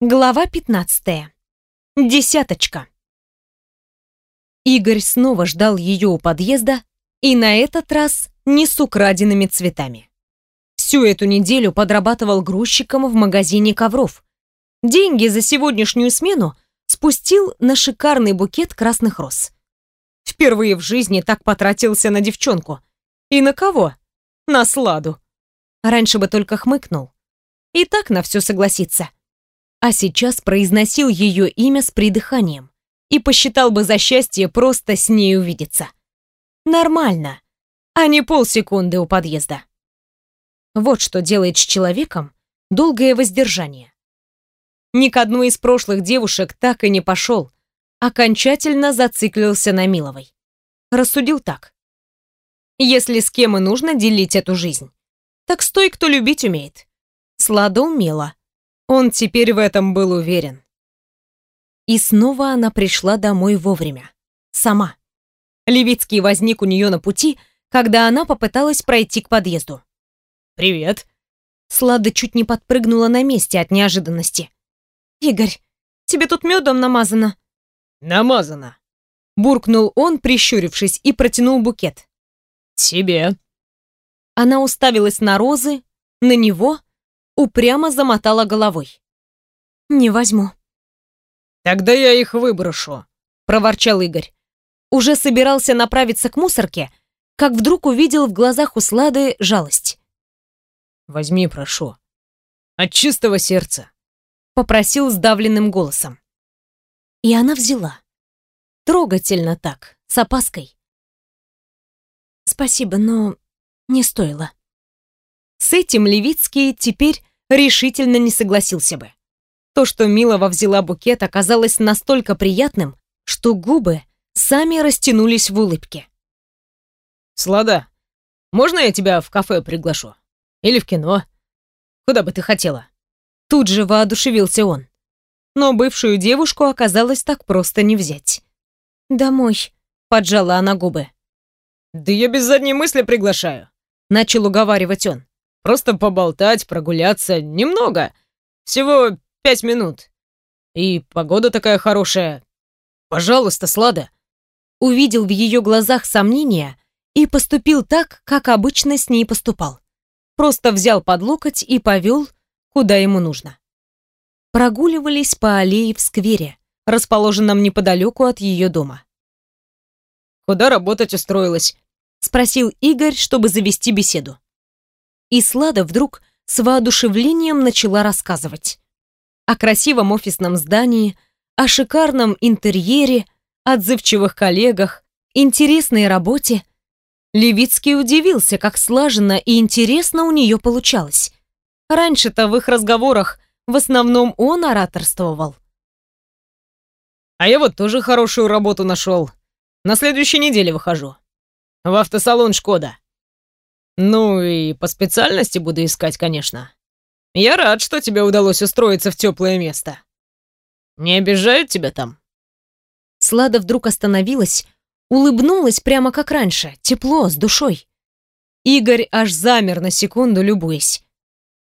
Глава 15. Десяточка. Игорь снова ждал ее у подъезда, и на этот раз не с украденными цветами. Всю эту неделю подрабатывал грузчиком в магазине ковров. Деньги за сегодняшнюю смену спустил на шикарный букет красных роз. Впервые в жизни так потратился на девчонку. И на кого? На Сладу. Раньше бы только хмыкнул. И так на все согласится а сейчас произносил ее имя с придыханием и посчитал бы за счастье просто с ней увидеться. Нормально, а не полсекунды у подъезда. Вот что делает с человеком долгое воздержание. Ни к одной из прошлых девушек так и не пошел, окончательно зациклился на Миловой. Рассудил так. Если с кем и нужно делить эту жизнь, так стой, кто любить умеет. Слада умела, он теперь в этом был уверен. И снова она пришла домой вовремя. Сама. Левицкий возник у нее на пути, когда она попыталась пройти к подъезду. «Привет». Слада чуть не подпрыгнула на месте от неожиданности. «Игорь, тебе тут медом намазано». «Намазано», — буркнул он, прищурившись, и протянул букет. «Тебе». Она уставилась на розы, на него, упрямо замотала головой. «Не возьму». «Тогда я их выброшу», — проворчал Игорь. Уже собирался направиться к мусорке, как вдруг увидел в глазах у Слады жалость. «Возьми, прошу. От чистого сердца», — попросил сдавленным голосом. И она взяла. Трогательно так, с опаской. «Спасибо, но не стоило». С этим Левицкий теперь решительно не согласился бы. То, что Милова взяла букет, оказалось настолько приятным, что губы сами растянулись в улыбке. «Слада, можно я тебя в кафе приглашу? Или в кино? Куда бы ты хотела?» Тут же воодушевился он. Но бывшую девушку оказалось так просто не взять. «Домой», — поджала она губы. «Да я без задней мысли приглашаю», — начал уговаривать он. Просто поболтать, прогуляться немного. Всего пять минут. И погода такая хорошая. Пожалуйста, Слада. Увидел в ее глазах сомнения и поступил так, как обычно с ней поступал. Просто взял под локоть и повел, куда ему нужно. Прогуливались по аллее в сквере, расположенном неподалеку от ее дома. «Куда работать устроилась?» — спросил Игорь, чтобы завести беседу. И Слада вдруг с воодушевлением начала рассказывать. О красивом офисном здании, о шикарном интерьере, отзывчивых коллегах, интересной работе. Левицкий удивился, как слаженно и интересно у нее получалось. Раньше-то в их разговорах в основном он ораторствовал. А я вот тоже хорошую работу нашел. На следующей неделе выхожу. В автосалон «Шкода». Ну и по специальности буду искать, конечно. Я рад, что тебе удалось устроиться в теплое место. Не обижают тебя там? Слада вдруг остановилась, улыбнулась прямо как раньше, тепло, с душой. Игорь аж замер на секунду, любуясь.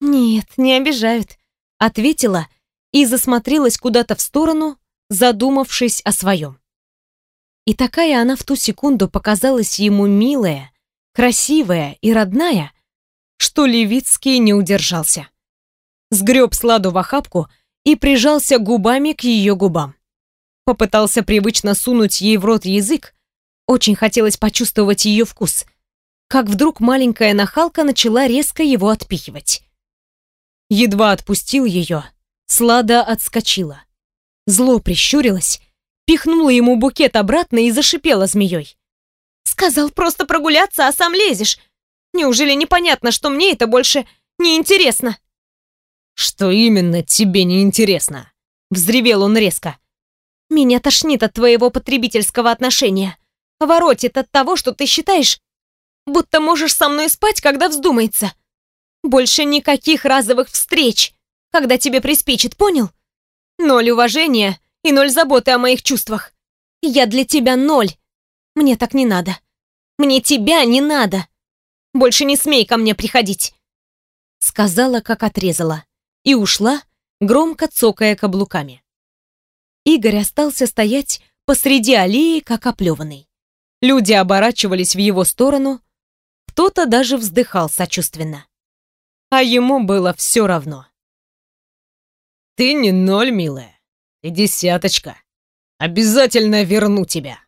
«Нет, не обижают», — ответила и засмотрелась куда-то в сторону, задумавшись о своем. И такая она в ту секунду показалась ему милая, красивая и родная, что Левицкий не удержался. Сгреб Сладу в охапку и прижался губами к ее губам. Попытался привычно сунуть ей в рот язык, очень хотелось почувствовать ее вкус, как вдруг маленькая нахалка начала резко его отпихивать. Едва отпустил ее, Слада отскочила. Зло прищурилась, пихнула ему букет обратно и зашипела змеей. Сказал просто прогуляться, а сам лезешь. Неужели непонятно, что мне это больше не интересно? Что именно тебе не интересно? Взревел он резко. Меня тошнит от твоего потребительского отношения. Воротит от того, что ты считаешь, будто можешь со мной спать, когда вздумается. Больше никаких разовых встреч, когда тебе приспичит, понял? Ноль уважения и ноль заботы о моих чувствах. Я для тебя ноль. Мне так не надо. Мне тебя не надо. Больше не смей ко мне приходить. Сказала, как отрезала. И ушла, громко цокая каблуками. Игорь остался стоять посреди аллеи, как оплеванный. Люди оборачивались в его сторону, кто-то даже вздыхал сочувственно. А ему было все равно. «Ты не ноль, милая, ты десяточка. Обязательно верну тебя!»